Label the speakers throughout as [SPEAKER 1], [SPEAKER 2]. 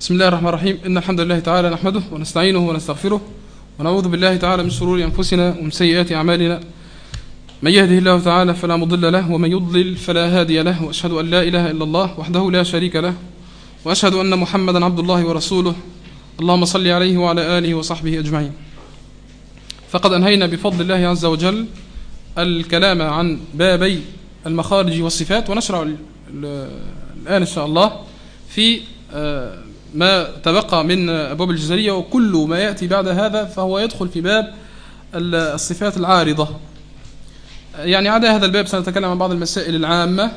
[SPEAKER 1] بسم الله الرحمن الرحيم إن الحمد لله تعالى نحمده ونستعينه ونستغفره ونعوذ بالله تعالى من شرور أنفسنا ومن سيئات أعمالنا من يهده الله تعالى فلا مضل له ومن يضلل فلا هادي له وأشهد أن لا إله إلا الله وحده لا شريك له وأشهد أن محمدا عبد الله ورسوله اللهم صل عليه وعلى آله وصحبه أجمعين فقد أنهينا بفضل الله عز وجل الكلام عن بابي المخارج والصفات ونشرع الآن إن شاء الله في ما تبقى من أبواب الجزرية وكل ما يأتي بعد هذا فهو يدخل في باب الصفات العارضة. يعني عدا هذا الباب سنتكلم عن بعض المسائل العامة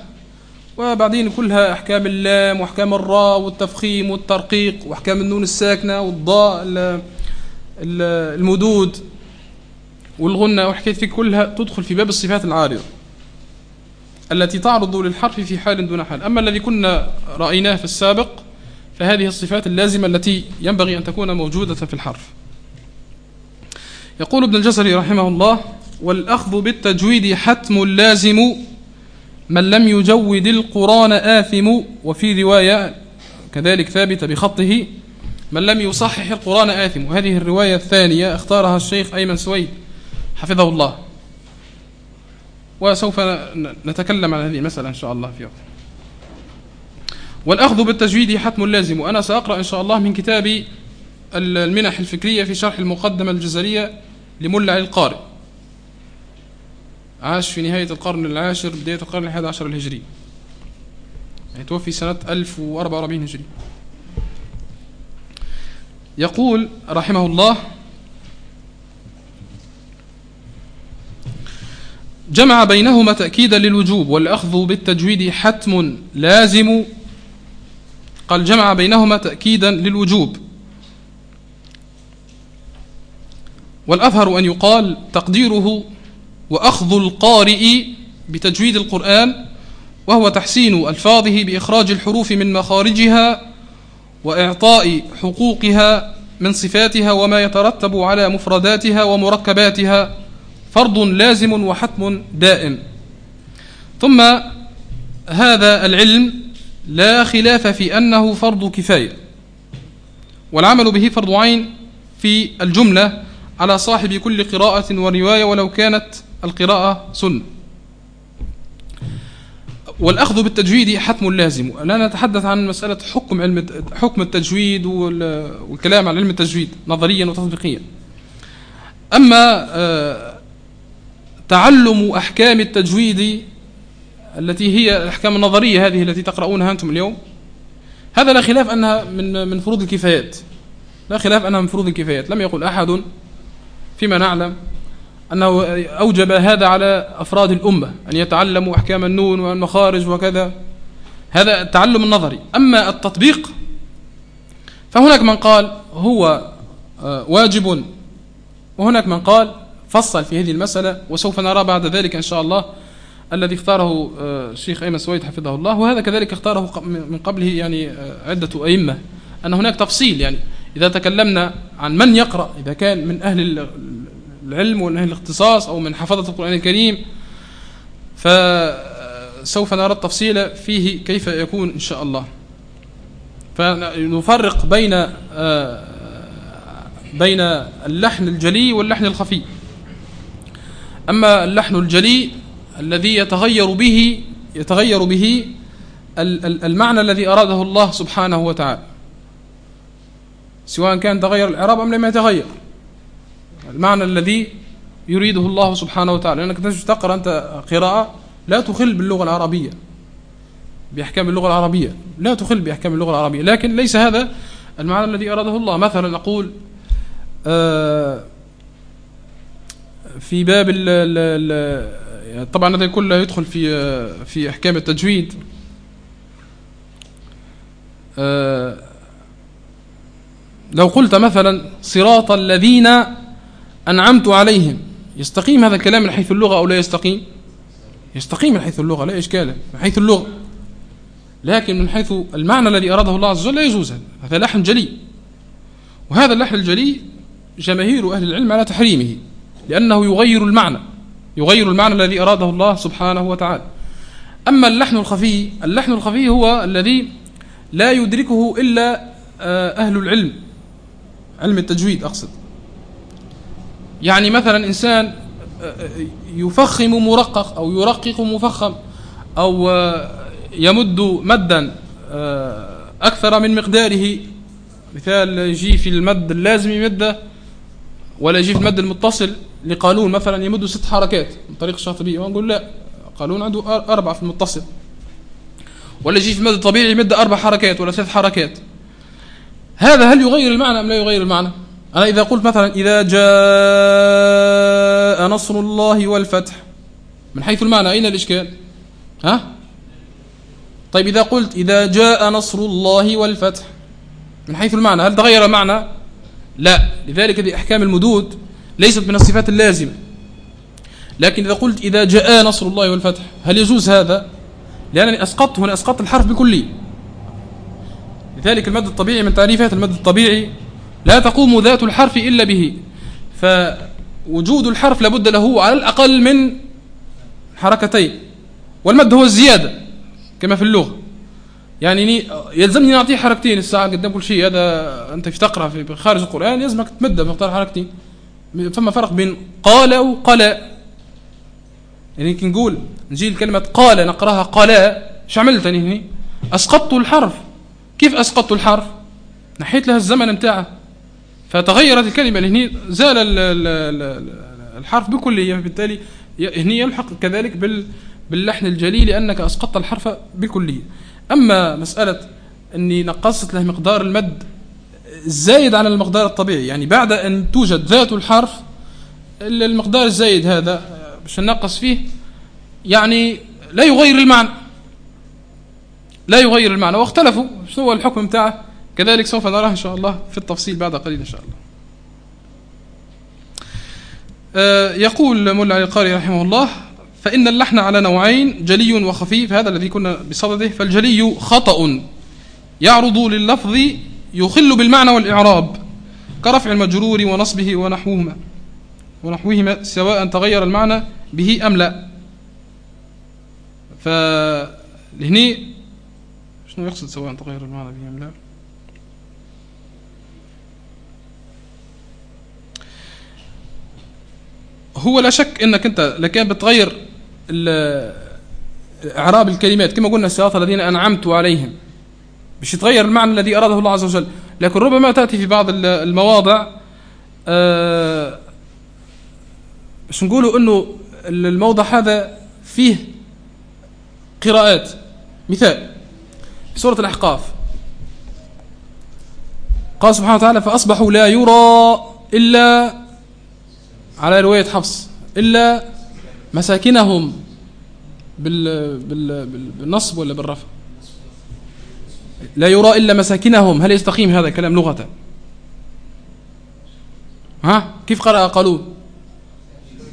[SPEAKER 1] وبعدين كلها أحكام اللام وأحكام الراء والتفخيم والترقيق وأحكام النون الساكنة والضاء المدود والغنة وحكاية في كلها تدخل في باب الصفات العارضة التي تعرض للحرف في حال دون حال. أما الذي كنا رأيناه في السابق فهذه الصفات اللازمة التي ينبغي أن تكون موجودة في الحرف. يقول ابن الجزري رحمه الله والأخذ بالتجويد حتم لازم من لم يجود القرآن آثم. وفي رواية كذلك ثابتة بخطه من لم يصحح القرآن آثم. وهذه الرواية الثانية اختارها الشيخ أيمن سويد حفظه الله. وسوف نتكلم عن هذه المسألة إن شاء الله في وقت. والأخذ بالتجويد حتم لازم وأنا سأقرأ إن شاء الله من كتاب المنح الفكرية في شرح المقدمة الجزرية لملا القارئ. عاش في نهاية القرن العاشر بداية القرن الحادي عشر الهجري. يعني توفي سنة 1044 هجري. يقول رحمه الله جمع بينهما تأكيدا للوجوب والأخذ بالتجويد حتم لازم. قال جمع بينهما تأكيدا للوجوب. والأظهر أن يقال تقديره وأخذ القارئ بتجويد القرآن وهو تحسين ألفاظه بإخراج الحروف من مخارجها وإعطاء حقوقها من صفاتها وما يترتب على مفرداتها ومركباتها فرض لازم وحتم دائم. ثم هذا العلم لا خلاف في أنه فرض كفاية والعمل به فرض عين في الجملة على صاحب كل قراءة ورواية ولو كانت القراءة سنة. والأخذ بالتجويد حتم لازم. لا نتحدث عن مسألة حكم علم حكم التجويد والكلام عن علم التجويد نظريا وتطبيقيا. أما آه، تعلم أحكام التجويد التي هي الأحكام النظرية هذه التي تقرؤونها أنتم اليوم. هذا لا خلاف أنها من من فروض الكفايات. لا خلاف أنها من فروض الكفايات. لم يقل أحد فيما نعلم أنه أوجب هذا على أفراد الأمة أن يتعلموا أحكام النون والمخارج وكذا. هذا التعلم النظري. أما التطبيق فهناك من قال هو آه، واجب وهناك من قال فصل في هذه المسألة وسوف نرى بعد ذلك إن شاء الله الذي اختاره آه، الشيخ أيمن سويد حفظه الله وهذا كذلك اختاره من قبله يعني آه، عدة أئمة. أن هناك تفصيل يعني. إذا تكلمنا عن من يقرأ إذا كان من أهل العلم ومن أهل الاختصاص أو من حفظة القرآن الكريم فسوف نرى التفصيل فيه كيف يكون إن شاء الله. فنفرق بين آه، بين اللحن الجلي واللحن الخفي. أما اللحن الجلي الذي يتغير به يتغير به المعنى الذي أراده الله سبحانه وتعالى. سواء كان تغير الإعراب أم لم يتغير. المعنى الذي يريده الله سبحانه وتعالى. لأنك تقرأ أنت قراءة لا تخل باللغة العربية. بأحكام اللغة العربية. لا تخل بأحكام اللغة العربية. لكن ليس هذا المعنى الذي أراده الله. مثلا نقول آه في باب طبعا هذا كله يدخل في في أحكام التجويد. آه، لو قلت مثلا صراط الذين أنعمت عليهم يستقيم هذا الكلام من حيث اللغة أو لا يستقيم؟ يستقيم من حيث اللغة لا إشكال من حيث اللغة. لكن من حيث المعنى الذي أراده الله عز وجل لا يجوز هذا لحن جلي. وهذا اللحن الجلي جماهير أهل العلم على تحريمه لأنه يغير المعنى. يغير المعنى الذي أراده الله سبحانه وتعالى. أما اللحن الخفي اللحن الخفي هو الذي لا يدركه إلا آه، أهل العلم علم التجويد أقصد. يعني مثلا إنسان آه، آه، يفخم مرقق أو يرقق مفخم أو يمد مدا أكثر من مقداره. مثال يجي في المد اللازم يمده ولا يجي في المد المتصل. لقانون مثلا يمد ست حركات من طريق الشاطبية ونقول لا قانون عنده أربعة في المتصل. ولا يجي في المد الطبيعي يمد أربع حركات ولا ثلاث حركات. هذا هل يغير المعنى أم لا يغير المعنى؟ أنا إذا قلت مثلا إذا جاء نصر الله والفتح من حيث المعنى أين الإشكال؟ ها؟ طيب إذا قلت إذا جاء نصر الله والفتح من حيث المعنى هل تغير المعنى؟ لا. لذلك هذه أحكام المدود ليست من الصفات اللازمة. لكن إذا قلت إذا جاء نصر الله والفتح هل يجوز هذا؟ لأنني أسقطت هنا أسقطت الحرف بكلي. لذلك المد الطبيعي من تعريفات المد الطبيعي لا تقوم ذات الحرف إلا به. فوجود الحرف لابد له على الأقل من حركتين. والمد هو الزيادة كما في اللغة. يعني يلزمني نعطيه حركتين. الساعة قدام كل شيء هذا أنت تقرأ في خارج القرآن يلزمك تمد بمقدار حركتين. فما فرق بين قال وقال يعني كي نقول نجي الكلمة قال نقرأها قال إيش عملت هنا أسقطت الحرف. كيف أسقطت الحرف؟ نحيت لها الزمن نتاعه فتغيرت الكلمة هنا زال الحرف بكلية. بالتالي هنا يلحق كذلك باللحن الجلي لأنك أسقطت الحرف بالكلية أما مسألة أني نقصت له مقدار المد الزايد على المقدار الطبيعي. يعني بعد أن توجد ذات الحرف المقدار الزايد هذا باش ننقص فيه يعني لا يغير المعنى. لا يغير المعنى. واختلفوا. شو هو الحكم بتاعه؟ كذلك سوف نراه إن شاء الله في التفصيل بعد قليل إن شاء الله. آه، يقول ملا القاري رحمه الله فإن اللحن على نوعين جلي وخفيف هذا الذي كنا بصدده فالجلي خطأ. يعرض لللفظ يخل بالمعنى والإعراب كرفع المجرور ونصبه ونحوهما. ونحوهما سواء تغير المعنى به أم لا. فلهني شنو يقصد سواء تغير المعنى به أم لا؟ هو لا شك إنك أنت لكان بتغير إعراب الكلمات. كما قلنا الصراط الذين أنعمت عليهم. باش يتغير المعنى الذي أراده الله عز وجل. لكن ربما تأتي في بعض المواضع آه باش نقولوا إنه الموضع هذا فيه قراءات. مثال في سورة الأحقاف. قال سبحانه وتعالى فأصبحوا لا يرى إلا على رواية حفص إلا مساكنهم بال بال بالنصب ولا بالرفع. لا يرى إلا مساكنهم. هل يستقيم هذا كلام لغة؟ ها؟ كيف قرأ قالون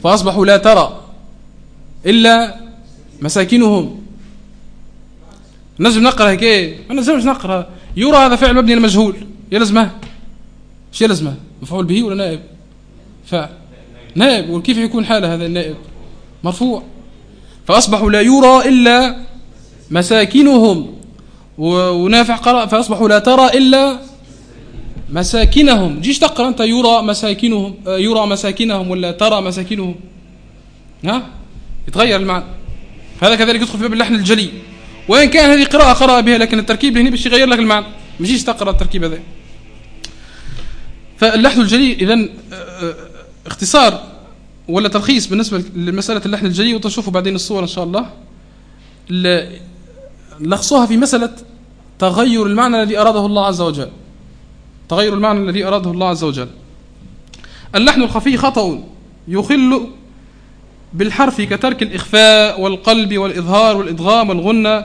[SPEAKER 1] فأصبحوا لا ترى إلا مساكنهم. نجم نقرأ هيك ما نجمش نقرأ. يرى هذا فعل مبني المجهول يلزمه. شو يلزمه؟ مفعول به ولا نائب؟ فاعل نائب. وكيف يكون حاله هذا النائب؟ مرفوع. فأصبحوا لا يرى إلا مساكنهم. ونافع قرأ فأصبحوا لا ترى إلا مساكنهم. جيش تقرأ أنت يرى مساكنهم يرى مساكنهم ولا ترى مساكنهم. ها؟ يتغير المعنى. هذا كذلك يدخل في باب اللحن الجلي. وإن كان هذه قراءة قرأ بها لكن التركيب هنا باش يغير لك المعنى. ما تجيش تقرأ التركيب هذا. فاللحن الجلي إذا اختصار ولا تلخيص بالنسبة لمسألة اللحن الجلي وتشوفوا بعدين الصور إن شاء الله. لخصوها في مسألة تغير المعنى الذي أراده الله عز وجل. تغير المعنى الذي أراده الله عز وجل. اللحن الخفي خطأ. يخل بالحرف كترك الإخفاء والقلب والإظهار والإدغام والغنة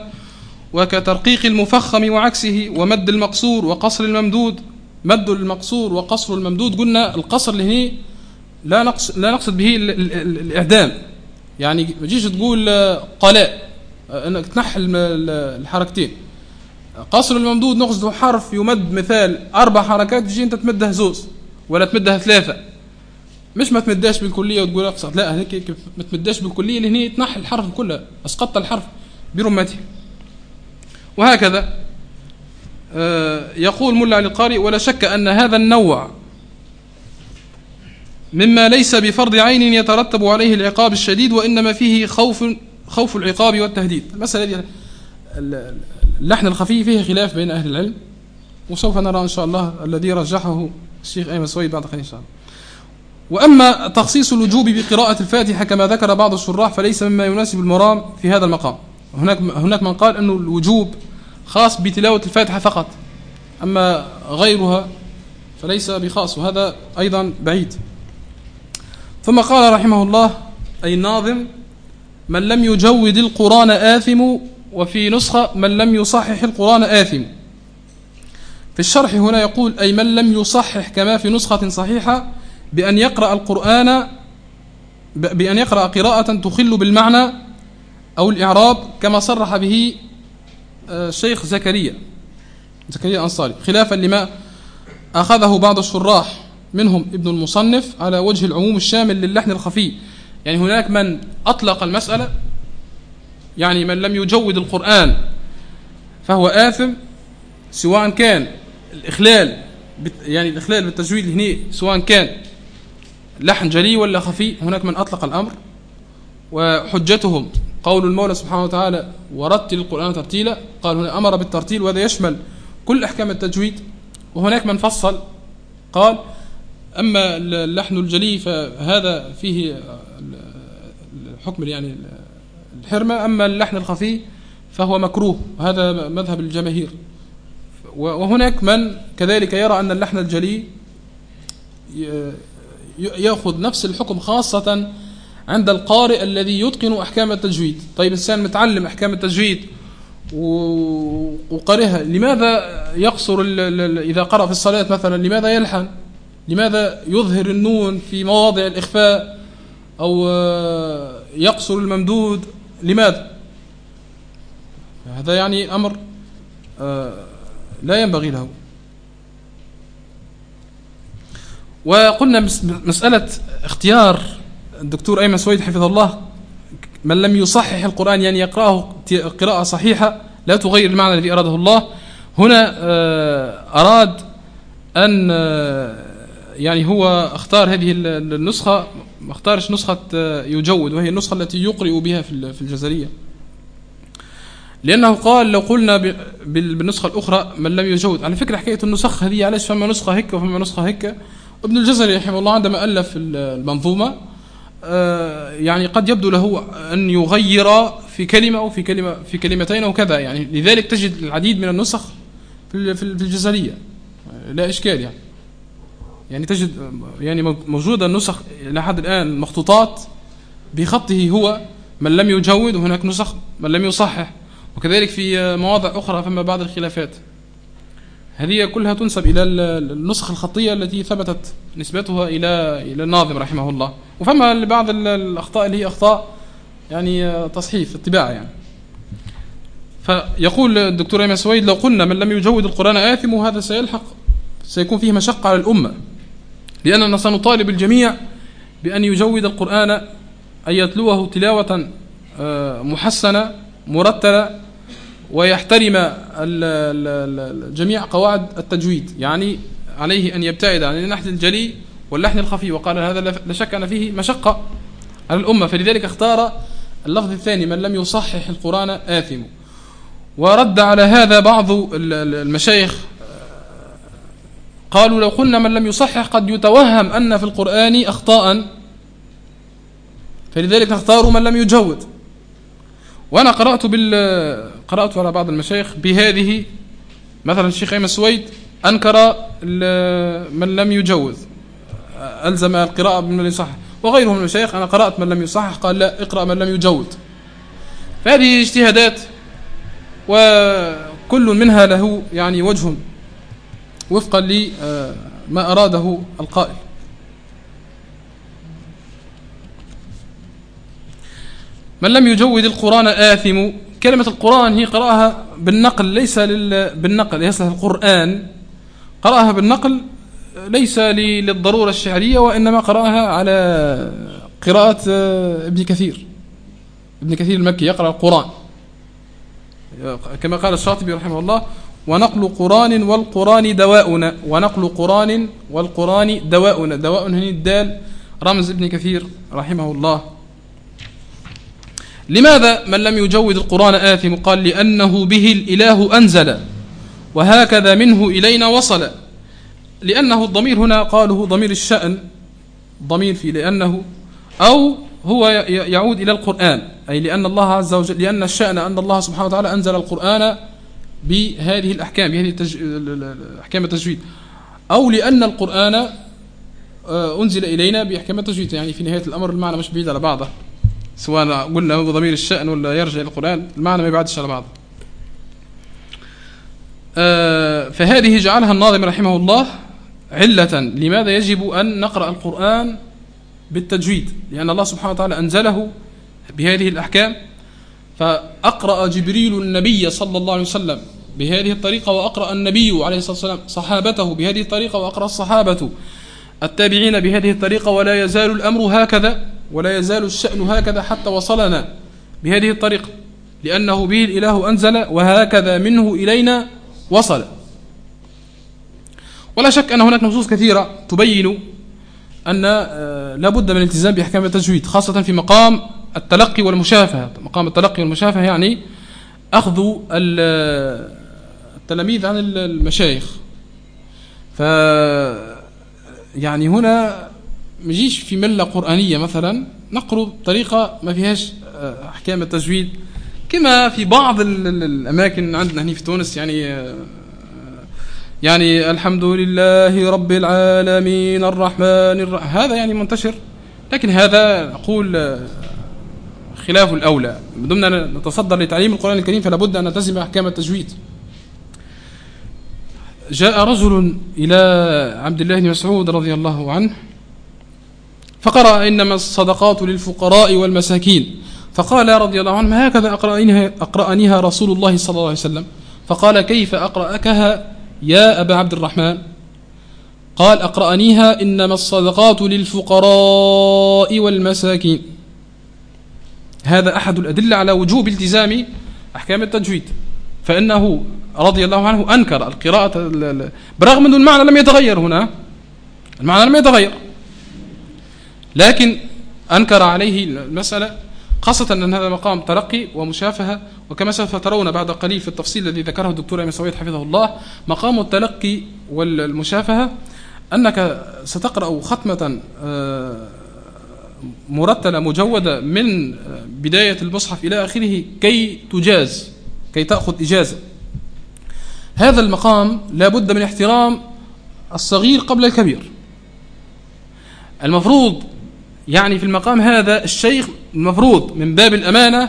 [SPEAKER 1] وكترقيق المفخم وعكسه ومد المقصور وقصر الممدود. مد المقصور وقصر الممدود قلنا القصر اللي هي لا نقصد, لا نقصد به الإعدام. يعني ما تجيش تقول قلاء. أنك تنحل الحركتين. قصر الممدود نقصد حرف يمد مثال أربع حركات تجي أنت تمدها زوز ولا تمدها ثلاثة. مش ما تمداش بالكلية وتقول أقصر لا هيك ما تمداش بالكلية هي تنحي الحرف كله أسقطت الحرف برمته وهكذا. آه، يقول ملا علي القاري ولا شك أن هذا النوع مما ليس بفرض عين يترتب عليه العقاب الشديد وإنما فيه خوف خوف العقاب والتهديد. المسألة اللحن الخفي فيه خلاف بين أهل العلم وسوف نرى إن شاء الله الذي رجحه الشيخ أيمن سويد بعد قليل إن شاء الله. وأما تخصيص الوجوب بقراءة الفاتحة كما ذكر بعض الشراح فليس مما يناسب المرام في هذا المقام. هناك هناك من قال أن الوجوب خاص بتلاوة الفاتحة فقط أما غيرها فليس بخاص وهذا أيضا بعيد. ثم قال رحمه الله أي الناظم من لم يجود القرآن آثم وفي نسخة من لم يصحح القرآن آثم. في الشرح هنا يقول أي من لم يصحح كما في نسخة صحيحة بأن يقرأ القرآن بأن يقرأ قراءة تخل بالمعنى أو الإعراب كما صرح به الشيخ آه، زكريا. زكريا الأنصاري. خلافا لما أخذه بعض الشراح منهم ابن المصنف على وجه العموم الشامل للحن الخفي. يعني هناك من أطلق المسألة يعني من لم يجود القرآن فهو آثم سواء كان الإخلال يعني الإخلال بالتجويد هنا سواء كان لحن جلي ولا خفي هناك من أطلق الأمر. وحجتهم قول المولى سبحانه وتعالى ورتل القرآن ترتيلا قال هنا أمر بالترتيل وهذا يشمل كل أحكام التجويد وهناك من فصل قال أما اللحن الجلي فهذا فيه الحكم يعني الحرمة أما اللحن الخفي فهو مكروه. هذا مذهب الجماهير. وهناك من كذلك يرى أن اللحن الجلي يأخذ نفس الحكم خاصة عند القارئ الذي يتقن أحكام التجويد. طيب إنسان متعلم أحكام التجويد وقرئها لماذا يقصر إذا قرأ في الصلاة مثلا لماذا يلحن؟ لماذا يظهر النون في مواضع الإخفاء أو يقصر الممدود؟ لماذا؟ هذا يعني أمر آه، لا ينبغي له. وقلنا مسألة اختيار الدكتور أيمن سويد حفظه الله من لم يصحح القرآن يعني يقرأه قراءة صحيحة لا تغير المعنى الذي أراده الله. هنا آه، أراد أن آه، يعني هو اختار هذه النسخة ما اختارش نسخة يجود وهي النسخة التي يقرئ بها في الجزرية. لأنه قال لو قلنا بالنسخة الأخرى من لم يجود. على فكرة حكاية النسخ هذه علاش فما نسخة هيك وفما نسخة هيك؟ ابن الجزري رحمه الله عندما ألف المنظومة آه، يعني قد يبدو له أن يغير في كلمة أو في كلمة في كلمتين أو كذا. يعني لذلك تجد العديد من النسخ في الجزرية. لا إشكال يعني. يعني تجد يعني موجودة النسخ إلى حد الآن المخطوطات بخطه هو من لم يجود وهناك نسخ من لم يصحح وكذلك في مواضع أخرى فما بعض الخلافات. هذه كلها تنسب إلى النسخ الخطية التي ثبتت نسبتها إلى إلى الناظم رحمه الله. وفما لبعض الأخطاء اللي هي أخطاء يعني تصحيف الطباعة يعني. فيقول الدكتور أيمن سويد لو قلنا من لم يجود القرآن آثم وهذا سيلحق سيكون فيه مشقة على الأمة. لأننا سنطالب الجميع بأن يجود القرآن أن يتلوه تلاوة آه، محسنة مرتلة ويحترم جميع قواعد التجويد يعني عليه أن يبتعد عن اللحن الجلي واللحن الخفي. وقال هذا لا شك أن فيه مشقة على الأمة. فلذلك اختار اللفظ الثاني من لم يصحح القرآن آثم. ورد على هذا بعض المشايخ قالوا لو قلنا من لم يصحح قد يتوهم أن في القرآن أخطاء فلذلك اختاروا من لم يجود. وأنا قرأت بال قرأت على بعض المشايخ بهذه مثلا الشيخ أيمن سويد أنكر من لم يجوز ألزم القراءة بمن لم يصحح. وغيره من المشايخ أنا قرأت من لم يصحح قال لا اقرأ من لم يجود. فهذه اجتهادات وكل منها له يعني وجه. وفقا لما أراده القائل. من لم يجود القرآن آثم كلمة القرآن هي قرأها بالنقل ليس لل... بالنقل ليس القرآن. قرأها بالنقل ليس للضرورة الشعرية وإنما قرأها على قراءة ابن كثير. ابن كثير المكي يقرأ القرآن. كما قال الشاطبي رحمه الله ونقل قران والقران دواؤنا. ونقل قران والقران دواؤنا. دواء هني الدال. رمز ابن كثير رحمه الله. لماذا من لم يجود القرآن آثم؟ قال لأنه به الإله أنزل. وهكذا منه إلينا وصل. لأنه الضمير هنا قاله ضمير الشأن. ضمير في لأنه أو هو يعود إلى القرآن. أي لأن الله عز وجل لأن الشأن أن الله سبحانه وتعالى أنزل القرآن بهذه الأحكام بهذه التج... أحكام التجويد. أو لأن القرآن آه، أنزل إلينا بأحكام التجويد. يعني في نهاية الأمر المعنى مش بعيد على بعضه. سواء قلنا هو ضمير الشأن ولا يرجع إلى القرآن المعنى ما يبعدش على بعضه. آه، فهذه جعلها الناظم رحمه الله علة. لماذا يجب أن نقرأ القرآن بالتجويد؟ لأن الله سبحانه وتعالى أنزله بهذه الأحكام. فأقرأ جبريل النبي صلى الله عليه وسلم بهذه الطريقة وأقرأ النبي عليه الصلاة والسلام صحابته بهذه الطريقة وأقرأ الصحابة. التابعين بهذه الطريقة ولا يزال الأمر هكذا ولا يزال الشأن هكذا حتى وصلنا بهذه الطريقة. لأنه به الإله أنزل وهكذا منه إلينا وصل. ولا شك أن هناك نصوص كثيرة تبين أن آه، لا بد من الالتزام بأحكام التجويد خاصة في مقام التلقي والمشافهة. مقام التلقي والمشافهة يعني أخذ التلاميذ عن المشايخ. ف يعني هنا مجيش في ملة قرآنية مثلا نقرأ بطريقة ما فيهاش آه، أحكام التجويد. كما في بعض الأماكن عندنا هنا في تونس يعني آه، يعني الحمد لله رب العالمين الرحمن الرحيم هذا يعني منتشر. لكن هذا نقول آه، خلاف الأولى. بدون أن نتصدر لتعليم القرآن الكريم فلا بد أن نلتزم أحكام التجويد. جاء رجل إلى عبد الله بن مسعود رضي الله عنه فقرأ إنما الصدقات للفقراء والمساكين. فقال رضي الله عنه هكذا أقرأنيها, أقرأنيها رسول الله صلى الله عليه وسلم؟ فقال كيف أقرأكها يا أبا عبد الرحمن؟ قال أقرأنيها إنما الصدقات للفقراء والمساكين. هذا أحد الأدلة على وجوب التزام أحكام التجويد. فإنه رضي الله عنه أنكر القراءة برغم أن المعنى لم يتغير هنا. المعنى لم يتغير. لكن أنكر عليه المسألة خاصة أن هذا مقام ترقي ومشافهة وكما سوف ترون بعد قليل في التفصيل الذي ذكره الدكتور أيمن سويد حفظه الله مقام التلقي والمشافهة أنك ستقرأ ختمة آه، مرتلة مجودة من بداية المصحف إلى آخره كي تجاز. كي تأخذ إجازة. هذا المقام لا بد من احترام الصغير قبل الكبير. المفروض يعني في المقام هذا الشيخ المفروض من باب الأمانة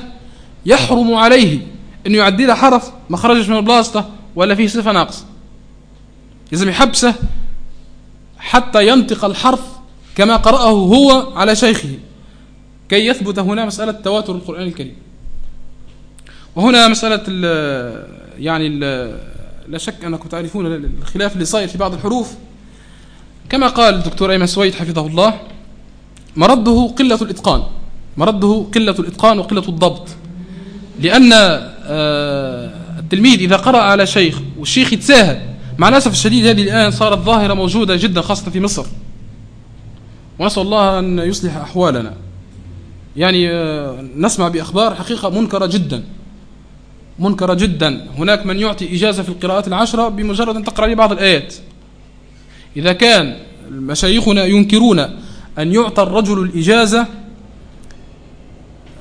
[SPEAKER 1] يحرم عليه أنه يعدي له حرف ما خرجش من البلاسطة ولا فيه صفة ناقصة. لازم يحبسه حتى ينطق الحرف كما قرأه هو على شيخه. كي يثبت هنا مسألة تواتر القرآن الكريم. وهنا مسألة ال يعني ال لا شك أنكم تعرفون الخلاف اللي صاير في بعض الحروف. كما قال الدكتور أيمن سويد حفظه الله مرده قلة الإتقان. مرده قلة الإتقان وقلة الضبط. لأن آه، التلميذ إذا قرأ على شيخ والشيخ يتساهل مع الأسف الشديد هذه الآن صارت ظاهرة موجودة جدا خاصة في مصر. ونسأل الله أن يصلح أحوالنا. يعني آه، نسمع بأخبار حقيقة منكرة جدا. منكرة جدا. هناك من يعطي إجازة في القراءات العشرة بمجرد أن تقرأ لي بعض الآيات. إذا كان مشايخنا ينكرون أن يعطى الرجل الإجازة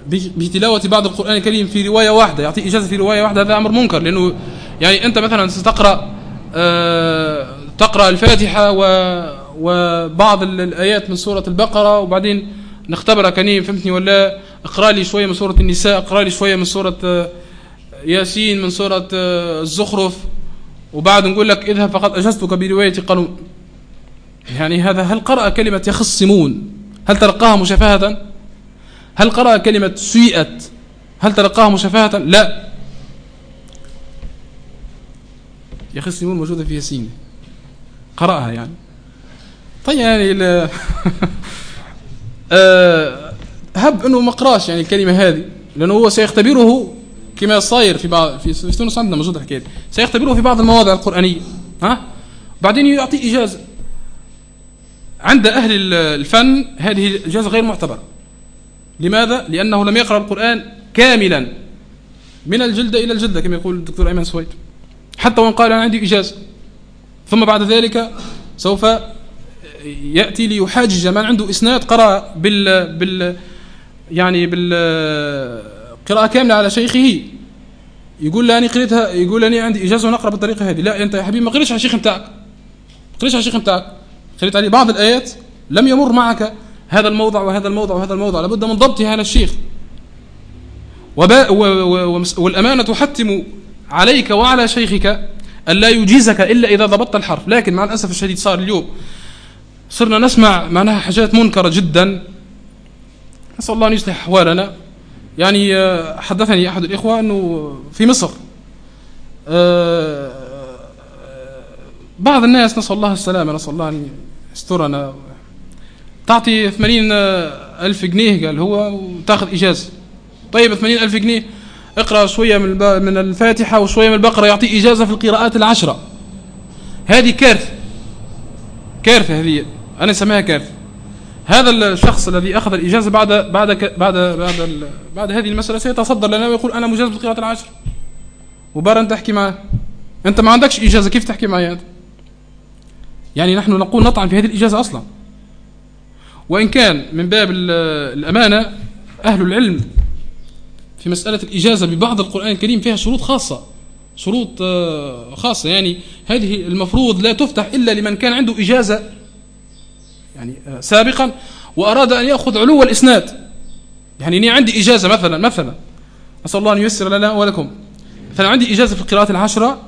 [SPEAKER 1] بتلاوة بعض القرآن الكريم في رواية واحدة. يعطي إجازة في رواية واحدة هذا أمر منكر. لأنه يعني أنت مثلا ستقرأ آه تقرأ الفاتحة و وبعض الآيات من سورة البقرة وبعدين نختبرك. كنيم فهمتني ولا؟ اقرأ لي شوية من سورة النساء اقرأ لي شوية من سورة آه، ياسين من سورة آه، الزخرف. وبعد نقول لك اذهب فقد أجزتك برواية قانون يعني هذا هل قرأ كلمة يخصمون؟ هل تلقاها مشافهة هل قرأ كلمة سيئت؟ هل تلقاها مشافهة لا. يخصمون موجودة في ياسين. قرأها يعني. طيب يعني آه، هب انه ما قراش يعني الكلمة هذه لأنه هو سيختبره كما صاير في بعض في تونس عندنا موجود الحكاية. سيختبره في بعض المواضع القرآنية. ها؟ بعدين يعطي اجازه عند أهل الفن هذه الاجازه غير معتبرة. لماذا؟ لأنه لم يقرأ القرآن كاملا. من الجلدة إلى الجلدة كما يقول الدكتور أيمن سويد. حتى وإن قال أنا عندي اجازه ثم بعد ذلك سوف يأتي ليحاجج من عنده إسناد قرأ بال بال يعني بالقراءه كاملة على شيخه. يقول لاني قريتها يقول لاني عندي إجازة ونقرأ بالطريقة هذه. لا أنت يا حبيبي ما قريتش على الشيخ نتاعك ما قريتش على الشيخ نتاعك قريت عليه بعض الآيات لم يمر معك هذا الموضع وهذا الموضع وهذا الموضع. لابد من ضبطها على الشيخ. وباء والأمانة تحتم عليك وعلى شيخك ألا يجيزك إلا إذا ضبطت الحرف. لكن مع الأسف الشديد صار اليوم. صرنا نسمع معناها حاجات منكرة جدا. نسأل الله أن يصلح أحوالنا. يعني آه، حدثني أحد الإخوة أنه في مصر آه، بعض الناس نسأل الله السلامة نسأل الله أن يسترنا. تعطي 80 ألف جنيه قال هو وتأخذ إجازة طيب 80 ألف جنيه اقرأ شوية من من الفاتحة وشوية من البقرة يعطي إجازة في القراءات العشرة. هذه كارثة كارثة هذه. أنا أسميها كارثة. هذا الشخص الذي أخذ الإجازة بعد بعد بعد بعد بعد هذه المسألة سيتصدر لنا ويقول أنا مجاز بالقراءات العشر. وبارا أنت تحكي معه أنت ما عندكش إجازة كيف تحكي معي أنت يعني نحن نقول نطعن في هذه الإجازة أصلا. وإن كان من باب الأمانة أهل العلم في مسألة الإجازة ببعض القرآن الكريم فيها شروط خاصة. شروط آه، خاصة. يعني هذه المفروض لا تفتح إلا لمن كان عنده إجازة يعني آه، سابقا وأراد أن يأخذ علو الإسناد. يعني أني عندي إجازة مثلا مثلا. أسأل الله أن ييسر لنا ولكم. مثلا عندي إجازة في القراءات العشرة.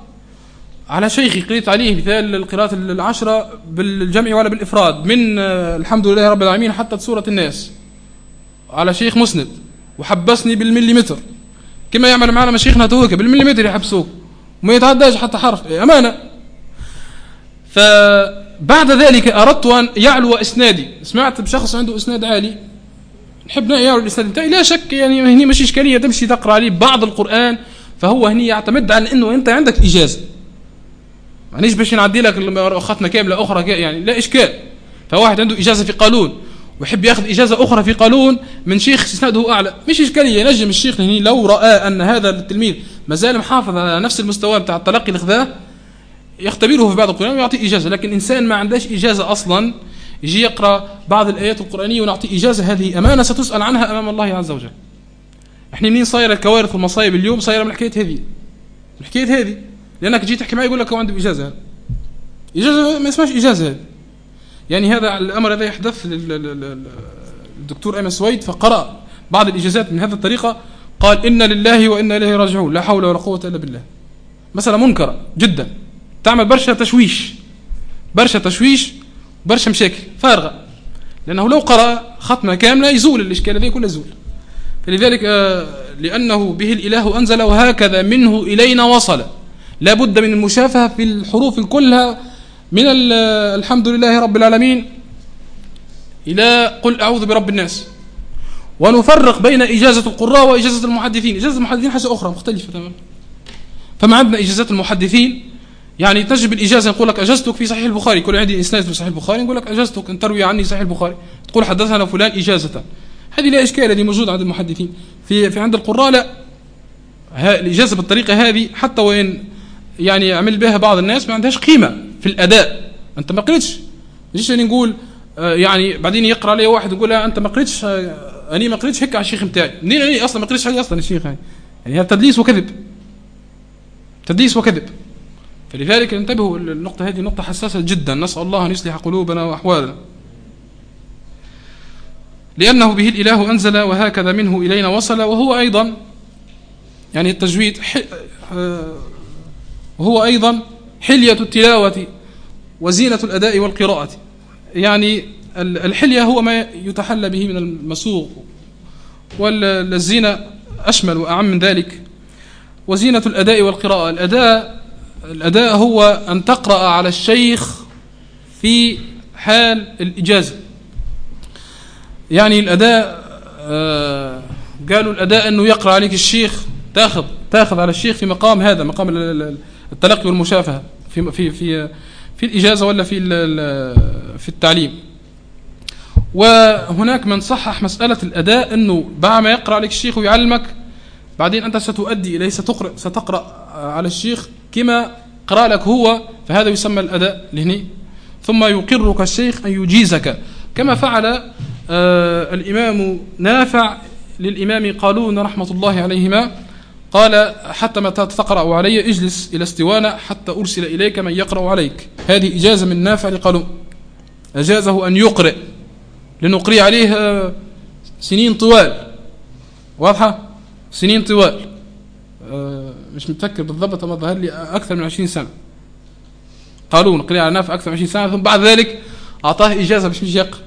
[SPEAKER 1] على شيخي قريت عليه مثال القراءات العشرة بالجمع ولا بالإفراد. من آه، الحمد لله رب العالمين حتى سورة الناس. على شيخ مسند. وحبسني بالمليمتر. كما يعمل معنا مشايخنا توك بالمليمتر يحبسوك. وما يتعداش حتى حرف. إيه، أمانة. فبعد ذلك أردت أن يعلو إسنادي. سمعت بشخص عنده إسناد عالي. نحب يعلو الإسناد. بتاعي لا شك يعني هني مش إشكالية تمشي تقرأ عليه بعض القرآن فهو هني يعتمد على أنه أنت عندك إجازة معنيش باش نعدي لك ختمة كاملة أخرى يعني لا إشكال. فواحد عنده إجازة في قانون ويحب يأخذ إجازة أخرى في قانون من شيخ إسناده أعلى. مش إشكالية. ينجم الشيخ هنا لو رأى أن هذا التلميذ ما زال محافظ على نفس المستوى بتاع التلقي الخذاه يختبره في بعض القرآن ويعطي إجازة لكن إنسان ما عندهش إجازة أصلا يجي يقرأ بعض الآيات القرآنية ونعطي إجازة هذه أمانة ستسأل عنها أمام الله عز وجل. إحنا منين صايرة الكوارث والمصايب اليوم؟ صايرة من الحكاية هذه. الحكاية هذه. لأنك جيت تحكي معي يقول لك هو عنده إجازة إجازة ما اسمهاش إجازة هذه. يعني هذا الأمر هذا يحدث للدكتور أيمن سويد فقرأ بعض الإجازات من هذه الطريقة قال إن لله وإنا إليه راجعون لا حول ولا قوة إلا بالله. مسألة منكرة جدا. تعمل برشا تشويش. برشا تشويش برشا مشاكل. فارغة. لأنه لو قرأ ختمة كاملة يزول الإشكال هذا كله يزول. فلذلك آه، لأنه به الإله أنزل وهكذا منه إلينا وصل. لا بد من المشافهة في الحروف كلها من الحمد لله رب العالمين إلى قل أعوذ برب الناس. ونفرق بين إجازة القراء وإجازة المحدثين. إجازة المحدثين حاجة أخرى مختلفة تماما. فما عندنا إجازات المحدثين. يعني تجب الإجازة يقول لك أجزتك في صحيح البخاري. كل عندي إسناد في صحيح البخاري يقول لك أجزتك أن تروي عني صحيح البخاري. تقول حدثنا فلان إجازة. هذه لا إشكال هذه موجودة عند المحدثين. في في عند القراء لا. الإجازة بالطريقة هذه حتى وإن يعني عمل بها بعض الناس ما عندهاش قيمة في الأداء. أنت ما قريتش مش يعني نقول آه، يعني بعدين يقرأ لي واحد يقول أنت ما قريتش آه، أنا ما قريتش هيك على الشيخ نتاعي منين أنا؟ أصلا ما قريتش عليه أصلا الشيخ يعني هذا تدليس وكذب. تدليس وكذب. فلذلك انتبهوا النقطة هذه نقطة حساسة جدا. نسأل الله أن يصلح قلوبنا وأحوالنا. لأنه به الإله أنزل وهكذا منه إلينا وصل وهو أيضا يعني التجويد آه، وهو أيضا حلية التلاوة وزينة الأداء والقراءة. يعني الحلية هو ما يتحلى به من المسوغ والزينة أشمل وأعم من ذلك. وزينة الأداء والقراءة. الأداء الأداء هو أن تقرأ على الشيخ في حال الإجازة. يعني الأداء آه، قالوا الأداء أنه يقرأ عليك الشيخ تاخذ تاخذ على الشيخ في مقام هذا مقام التلقي والمشافهة في في في في الإجازة ولا في في التعليم. وهناك من صحح مسألة الأداء أنه بعد ما يقرأ عليك الشيخ ويعلمك بعدين أنت ستؤدي إليه ستقرأ, ستقرأ على الشيخ كما قرأ لك هو فهذا يسمى الأداء لهني. ثم يقرك الشيخ أن يجيزك. كما فعل آه الإمام نافع للإمام قالون رحمة الله عليهما قال حتى متى تقرأ علي اجلس إلى استوانا حتى أرسل إليك من يقرأ عليك. هذه إجازة من نافع لقالون. أجازه أن يقرأ لنقري عليه سنين طوال. واضحة؟ سنين طوال. آه، مش متذكر بالضبط ما ظهر لي أكثر من 20 سنة. قالوا نقري على نافع أكثر من 20 سنة ثم بعد ذلك أعطاه إجازة باش مش يقرأ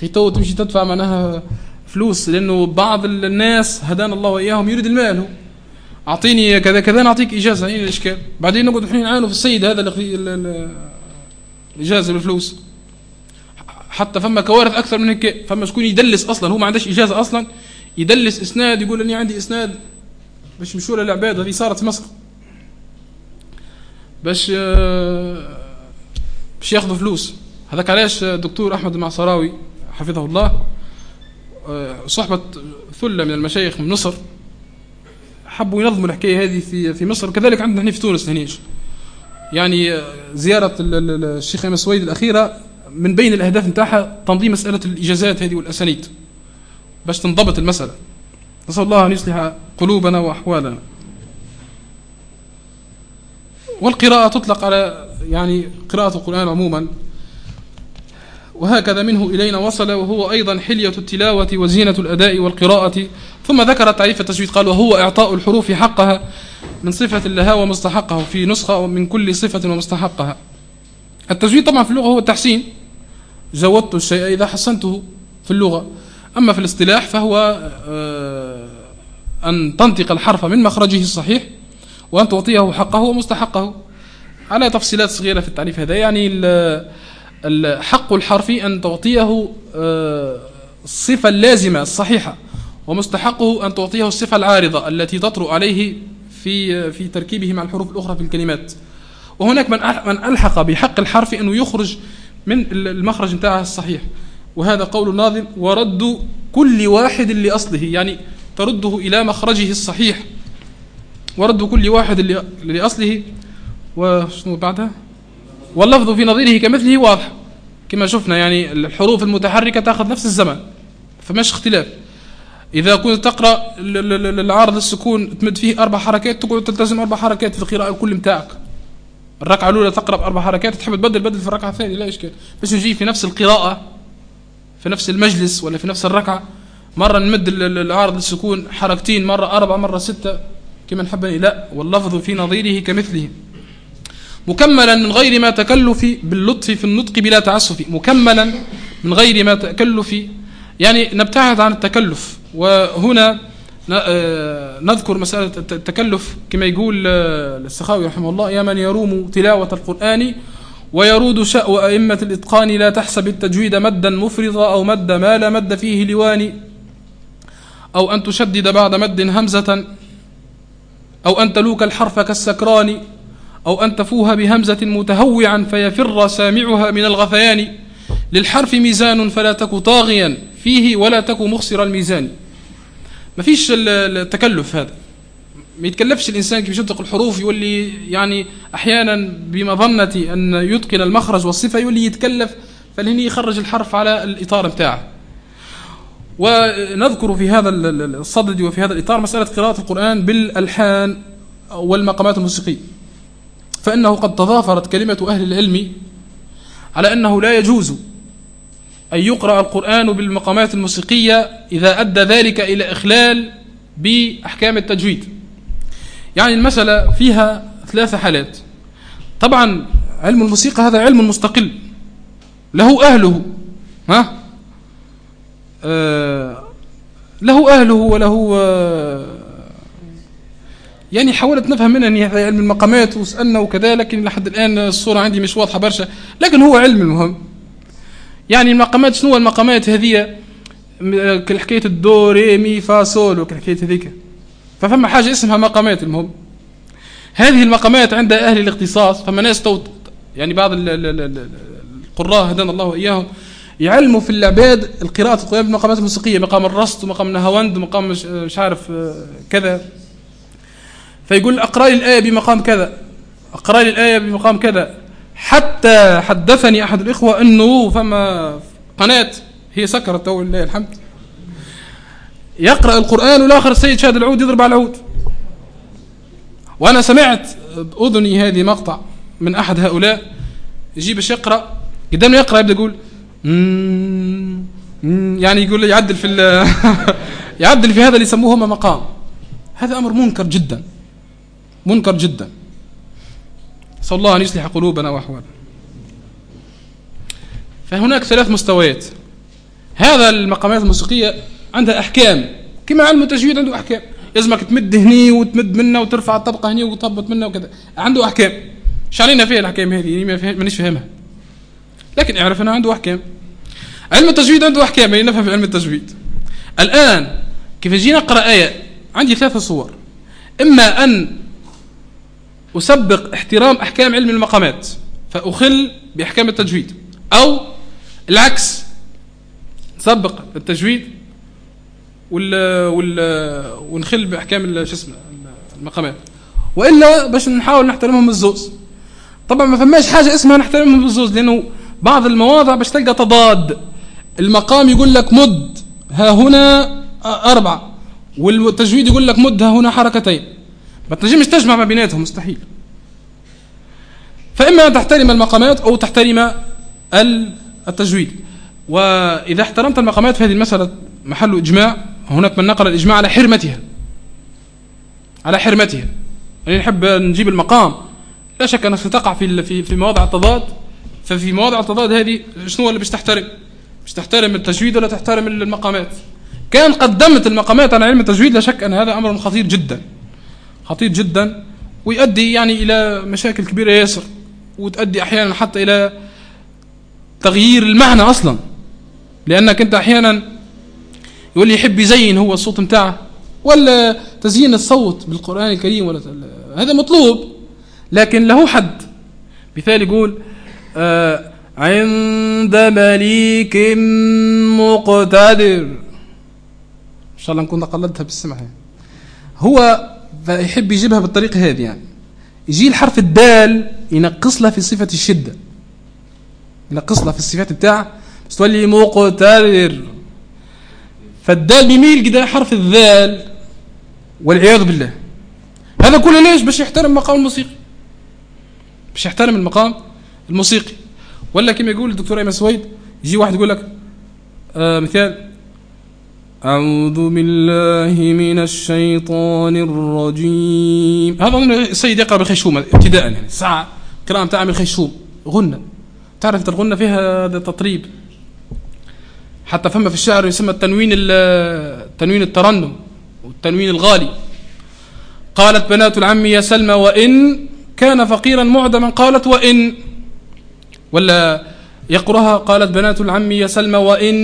[SPEAKER 1] خي تو تمشي تدفع معناها فلوس لأنه بعض الناس هدانا الله وإياهم يريد المال. هو أعطيني كذا كذا نعطيك إجازة. أين الإشكال؟ بعدين نقعد نحن نعانوا في السيد هذا اللي الإجازة بالفلوس. حتى فما كوارث أكثر من هيك فما شكون يدلس أصلا هو ما عندهش إجازة أصلا. يدلس إسناد يقول أني عندي إسناد. باش مشوا للعباد هذه صارت في مصر. باش آه، باش ياخذوا فلوس. هذاك علاش الدكتور أحمد المعصراوي حفظه الله آه، صحبة ثلة من المشايخ من مصر حبوا ينظموا الحكاية هذه في في مصر. وكذلك عندنا هنا في تونس هنيش يعني آه، زيارة الشيخ أيمن سويد الأخيرة من بين الأهداف نتاعها تنظيم مسألة الإجازات هذه والأسانيد. باش تنضبط المسألة. نسأل الله أن يصلح قلوبنا وأحوالنا. والقراءة تطلق على يعني قراءة القرآن عموما. وهكذا منه إلينا وصل وهو أيضا حلية التلاوة وزينة الأداء والقراءة. ثم ذكر تعريف التجويد قال وهو إعطاء الحروف حقها من صفة لها ومستحقها في نسخة من كل صفة ومستحقها. التجويد طبعا في اللغة هو التحسين. زودت الشيء إذا حسنته في اللغة. أما في الاصطلاح فهو آه، أن تنطق الحرف من مخرجه الصحيح وأن تعطيه حقه ومستحقه. على تفصيلات صغيرة في التعريف هذا يعني حق الحرف أن تعطيه آه، الصفة اللازمة الصحيحة ومستحقه أن تعطيه الصفة العارضة التي تطرؤ عليه في في تركيبه مع الحروف الأخرى في الكلمات. وهناك من من ألحق بحق الحرف أنه يخرج من المخرج نتاعها الصحيح. وهذا قول الناظم ورد كل واحد لأصله. يعني ترده إلى مخرجه الصحيح. ورد كل واحد لأصله. وشنو بعدها؟ واللفظ في نظيره كمثله واضح. كما شفنا يعني الحروف المتحركة تأخذ نفس الزمن. فماش اختلاف. إذا كنت تقرأ العارض السكون تمد فيه أربع حركات تقعد تلتزم أربع حركات في القراءة الكل متاعك. الركعة الأولى تقرأ بأربع حركات تحب تبدل بدل في الركعة الثانية لا إشكال. بس نجي في نفس القراءة في نفس المجلس ولا في نفس الركعة. مرة نمد العارض للسكون حركتين مرة أربعة مرة ستة. كما نحب لا واللفظ في نظيره كمثله. مكملا من غير ما تكلف باللطف في النطق بلا تعسف. مكملا من غير ما تكلف يعني نبتعد عن التكلف. وهنا آه، نذكر مسألة التكلف. كما يقول آه، السخاوي رحمه الله يا من يروم تلاوة القرآن ويرود شأو أئمة الإتقان لا تحسب التجويد مدا مفرطا أو مد ما لا مد فيه لواني أو أن تشدد بعد مد همزة أو أن تلوك الحرف كالسكران أو أن تفوها بهمزة متهوعا فيفر سامعها من الغثيان. للحرف ميزان فلا تك طاغيا فيه ولا تك مخسر الميزان. ما فيش التكلف هذا. ما يتكلفش الإنسان كيف ينطق الحروف يولي يعني أحيانا بمظنة أن يتقن المخرج والصفة يولي يتكلف فلهني يخرج الحرف على الإطار بتاعه. ونذكر في هذا الصدد وفي هذا الإطار مسألة قراءة القرآن بالألحان والمقامات الموسيقية. فإنه قد تضافرت كلمة أهل العلم على أنه لا يجوز أن يقرأ القرآن بالمقامات الموسيقية إذا أدى ذلك إلى إخلال بأحكام التجويد. يعني المسألة فيها ثلاثة حالات. طبعا علم الموسيقى هذا علم مستقل. له أهله ها؟ له أهله وله آه يعني حاولت نفهم منها أن علم المقامات وسألنا وكذا لكن لحد الآن الصورة عندي مش واضحة برشا لكن هو علم المهم. يعني المقامات شنو المقامات هذه؟ كل حكايه الدو ري مي فا سول وكل حكايه هذيك. ففما حاجة اسمها مقامات المهم. هذه المقامات عند أهل الاختصاص فما ناس توت يعني بعض القراء هدانا الله وإياهم يعلموا في العباد القراءة القرآن بالمقامات الموسيقية مقام الرصد ومقام النهاوند ومقام مش عارف آه، كذا. فيقول أقرأ لي الآية بمقام كذا. أقرأ لي الآية بمقام كذا. حتى حدثني أحد الإخوة أنه فما قناة هي سكرت تو لله الحمد. يقرأ القرآن والآخر السيد شاد العود يضرب على العود. وأنا سمعت بأذني هذه مقطع من أحد هؤلاء. يجيب يقرأ. قدامنا يقرأ يبدأ يقول يعني يقول يعدل في يعدل في هذا اللي يسموه هم مقام. هذا أمر منكر جدا. منكر جدا. نسأل الله أن يصلح قلوبنا وأحوالنا. فهناك ثلاث مستويات. هذا المقامات الموسيقية عندها أحكام. كما علم التجويد عنده أحكام. يلزمك تمد هني وتمد منه وترفع الطبقة هني وتهبط منه وكذا. عنده أحكام. إيش علينا فيها الأحكام هذه مانيش فاهمها. لكن اعرف أنه عنده أحكام. علم التجويد عنده أحكام يعني نفهم في علم التجويد. الآن كيف جينا نقرأ آية عندي ثلاثة صور. إما أن أسبق احترام أحكام علم المقامات فأخل بأحكام التجويد. أو العكس سبق التجويد وال وال ونخل بأحكام شو اسمه المقامات. وإلا باش نحاول نحترمهم الزوز. طبعا ما فماش حاجة اسمها نحترمهم الزوز لأنه بعض المواضع باش تلقى تضاد. المقام يقول لك مد ها هنا أربعة والتجويد يقول لك مد ها هنا حركتين. ما تنجمش تجمع ما بيناتهم مستحيل. فإما أن تحترم المقامات أو تحترم التجويد. وإذا احترمت المقامات في هذه المسألة محل إجماع. هناك من نقل الإجماع على حرمتها. على حرمتها. يعني نحب نجيب المقام. لا شك أنك ستقع في في مواضع التضاد. ففي مواضع التضاد هذه شنو اللي باش تحترم؟ باش تحترم التجويد ولا تحترم المقامات. كان قدمت المقامات على علم التجويد لا شك أن هذا أمر خطير جدا. خطير جدا ويؤدي يعني إلى مشاكل كبيرة ياسر وتؤدي أحيانا حتى إلى تغيير المعنى أصلا. لأنك أنت أحيانا يقول لي يحب يزين هو الصوت متاعه ولا تزيين الصوت بالقرآن الكريم ولا هذا مطلوب لكن له حد. مثال يقول آه عند مليك مقتدر. إن شاء الله نكون قلدتها بالسمع. هو يحب يجيبها بالطريقة هذه يعني. يجي الحرف الدال ينقص له في صفة الشدة. ينقص له في الصفات بتاعه بس تولي مقتدر فالدال بيميل قدام حرف الذال والعياذ بالله. هذا كله ليش؟ باش يحترم المقام الموسيقي. باش يحترم المقام الموسيقي. ولا كما يقول الدكتور أيمن سويد يجي واحد يقول لك آه مثال أعوذ بالله من الشيطان الرجيم. هذا السيد يقرأ بالخيشوم ابتداء يعني ساعة قراءة بتاع بالخيشوم غنة. تعرف الغنة فيها هذا تطريب حتى فما في الشعر يسمى التنوين التنوين الترنم والتنوين الغالي. قالت بنات العم يا سلمى وإن كان فقيرا معدما قالت وإن. ولا يقرها قالت بنات العم يا سلمى وإن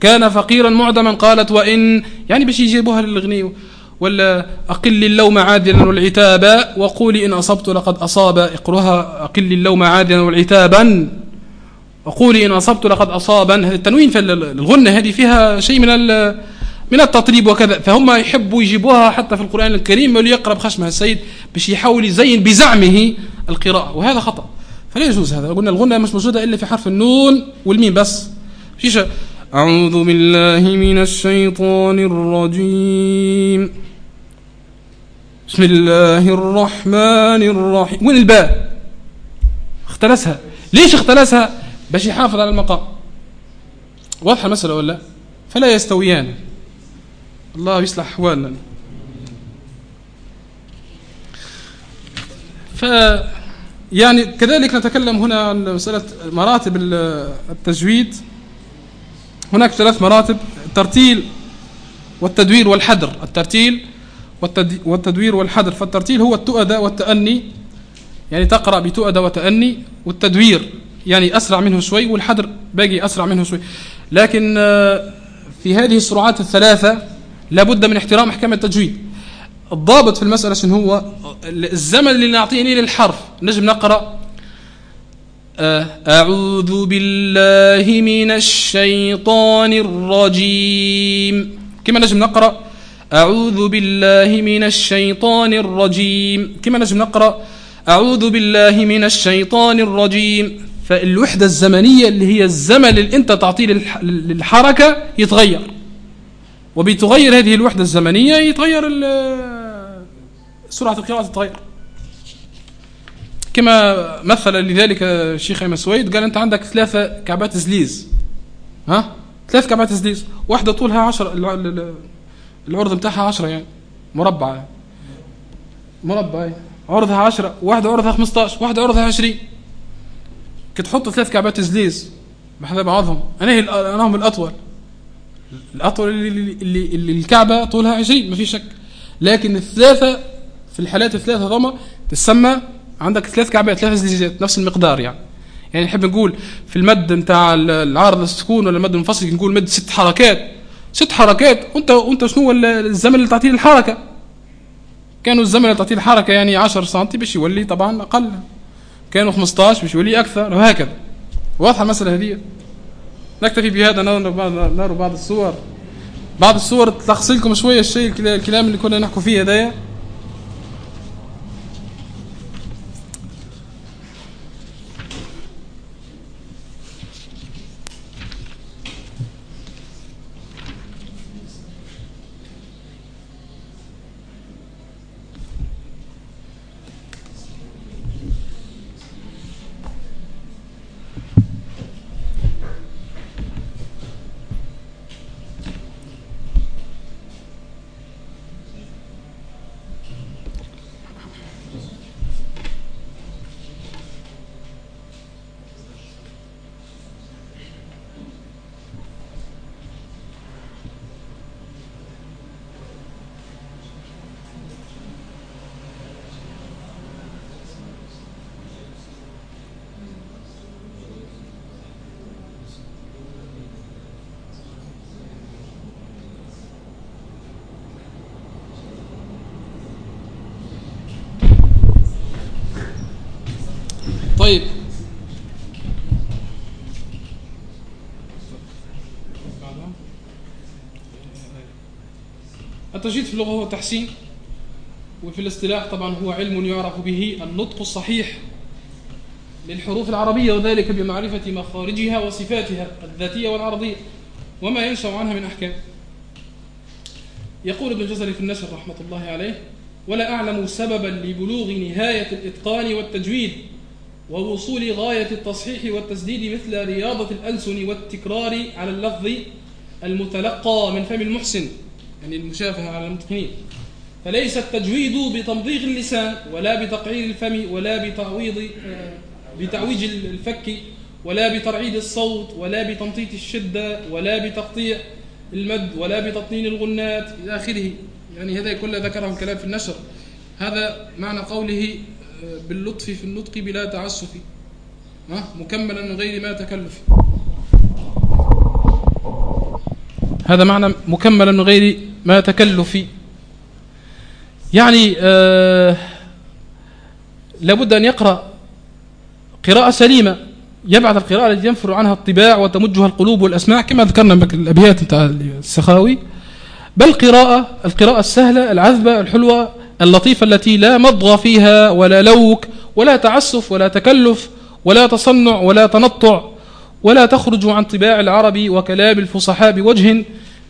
[SPEAKER 1] كان فقيرا معدما قالت وإن. يعني باش يجيبوها للغني. ولا أقل اللوم عادلا والعتابا وقولي إن أصبت لقد أصاب. اقرها أقل اللوم عادلا والعتابا وقولي إن أصبت لقد أصابا التنوين في الغنة هذه فيها شيء من من التطريب وكذا. فهم يحبوا يجيبوها حتى في القرآن الكريم وليقرب خشمها السيد باش يحاول يزين بزعمه القراءة. وهذا خطأ. فلا يجوز هذا. قلنا الغنة مش موجودة إلا في حرف النون والميم بس. شيشة أعوذ بالله من الشيطان الرجيم. بسم الله الرحمن الرحيم. وين الباء؟ اختلسها. ليش اختلسها؟ باش يحافظ على المقام. واضحة المسألة ولا فلا يستويان. الله يصلح أحوالنا. ف يعني كذلك نتكلم هنا عن مسألة مراتب التجويد. هناك ثلاث مراتب الترتيل والتدوير والحدر. الترتيل والتدوير والحدر. فالترتيل هو التؤدة والتأني. يعني تقرأ بتؤدة وتأني. والتدوير يعني أسرع منه شوي والحدر باقي أسرع منه شوي. لكن آه، في هذه السرعات الثلاثة لابد من احترام أحكام التجويد. الضابط في المسألة شنو هو؟ الزمن اللي نعطيني للحرف. نجم نقرأ. آه، أعوذ بالله من الشيطان الرجيم. كما نجم نقرأ. أعوذ بالله من الشيطان الرجيم. كما نجم نقرأ. أعوذ بالله من الشيطان الرجيم. فالوحدة الزمنية اللي هي الزمن اللي أنت تعطيه للحركة يتغير. وبتغير هذه الوحدة الزمنية يتغير سرعة القراءة تتغير كما مثل لذلك الشيخ أيمن سويد قال أنت عندك ثلاثة كعبات زليز. ها؟ ثلاث كعبات زليز. واحدة طولها عشر العرض بتاعها عشرة يعني. مربع. مربع. عرضها عشرة واحدة عرضها 15 واحدة عرضها 20 كتحط ثلاث كعبات زليز بحذا بعضهم. أنا هي أنا هم الأطول. الأطول اللي, اللي, اللي الكعبة طولها 20 ما في شك. لكن الثلاثة في الحالات الثلاثة ضمة تسمى عندك ثلاث كعبات ثلاث زليزات نفس المقدار يعني. يعني نحب نقول في المد نتاع العارض السكون ولا المد المنفصل نقول مد ست حركات. ست حركات وانت وانت شنو الزمن اللي تعطيه الحركة؟ كانوا الزمن اللي تعطيه الحركة يعني 10 سم باش يولي طبعا أقل. كانوا 15 باش يولي أكثر وهكذا. واضحة المسألة هذه؟ نكتفي بهذا نرى بعض الصور. بعض الصور تلخص لكم شوية الشيء الكلام اللي كنا نحكوا فيه هذايا. طيب. التجويد في اللغة هو تحسين وفي الاصطلاح طبعا هو علم يعرف به النطق الصحيح للحروف العربية وذلك بمعرفة مخارجها وصفاتها الذاتية والعرضية وما ينشأ عنها من أحكام. يقول ابن الجزري في النشر رحمة الله عليه ولا أعلم سببا لبلوغ نهاية الإتقان والتجويد ووصول غاية التصحيح والتسديد مثل رياضة الألسن والتكرار على اللفظ المتلقى من فم المحسن يعني المشافهة على المتقنين. فليس التجويد بتمضيغ اللسان ولا بتقعير الفم ولا بتعويض بتعويج الفك ولا بترعيد الصوت ولا بتمطيط الشدة ولا بتقطيع المد ولا بتطنين الغنات إلى آخره. يعني هذا كله ذكره الكلام في النشر. هذا معنى قوله باللطف في النطق بلا تعسف. مكملا من غير ما تكلف. هذا معنى مكملا من غير ما تكلف. يعني آه لابد أن يقرأ قراءة سليمة. يبعث القراءة التي ينفر عنها الطباع وتمجها القلوب والأسماع كما ذكرنا الأبيات بتاع السخاوي. بل قراءة القراءة السهلة العذبة الحلوة اللطيفة التي لا مضغ فيها ولا لوك ولا تعسف ولا تكلف ولا تصنع ولا تنطع ولا تخرج عن طباع العرب وكلام الفصحاء بوجه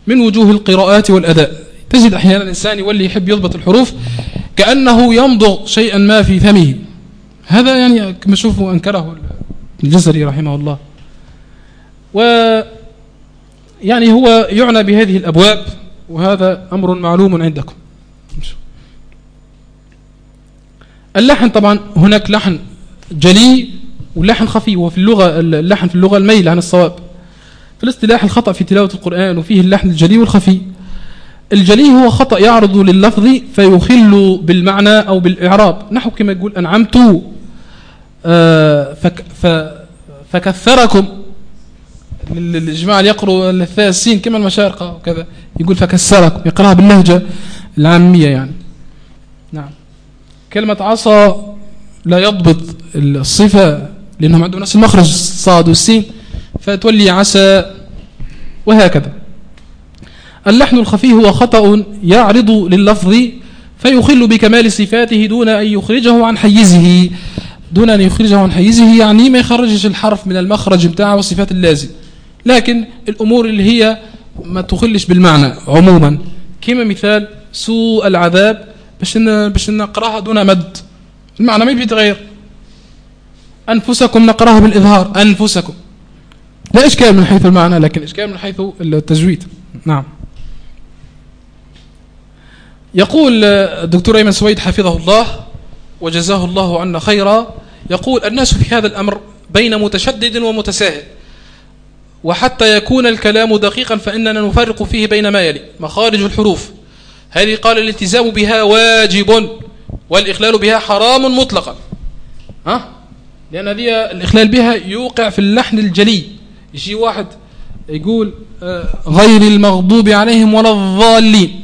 [SPEAKER 1] من وجوه القراءات والأداء. تجد أحيانا الإنسان يولي يحب يضبط الحروف كأنه يمضغ شيئا ما في فمه. هذا يعني كما شوفوا أنكره الجزري رحمه الله. و يعني هو يعنى بهذه الأبواب وهذا أمر معلوم عندكم. اللحن طبعا هناك لحن جلي ولحن خفي وفي اللغة اللحن في اللغة الميل عن الصواب. في الاصطلاح الخطأ في تلاوة القرآن وفيه اللحن الجلي والخفي. الجلي هو خطأ يعرض لللفظ فيخل بالمعنى أو بالإعراب. نحو كما يقول أنعمت آه، فكثركم الجماعة اللي يقروا الثاء السين كما المشارقة وكذا. يقول فكسركم يقرأها باللهجة العامية يعني. كلمة عصا لا يضبط الصفة لأنهم عندهم نفس المخرج الصاد والسين. فتولي عسى وهكذا. اللحن الخفي هو خطأ يعرض لللفظ فيخل بكمال صفاته دون أن يخرجه عن حيزه دون أن يخرجه عن حيزه يعني ما يخرجش الحرف من المخرج بتاعه والصفات اللازم. لكن الأمور اللي هي ما تخلش بالمعنى عموما. كما مثال سوء العذاب باش باش نقراها دون مد. المعنى ما بيتغير أنفسكم نقرأها بالإظهار. أنفسكم. لا إشكال من حيث المعنى لكن إشكال من حيث التجويد نعم. يقول الدكتور أيمن سويد حفظه الله وجزاه الله عنا خيرا. يقول الناس في هذا الأمر بين متشدد ومتساهل. وحتى يكون الكلام دقيقا فإننا نفرق فيه بين ما يلي. مخارج الحروف. هذه قال الالتزام بها واجب والإخلال بها حرام مطلقا. ها؟ لأن هذه الإخلال بها يوقع في اللحن الجلي. يجي واحد يقول آه، غير المغضوب عليهم ولا الضالين.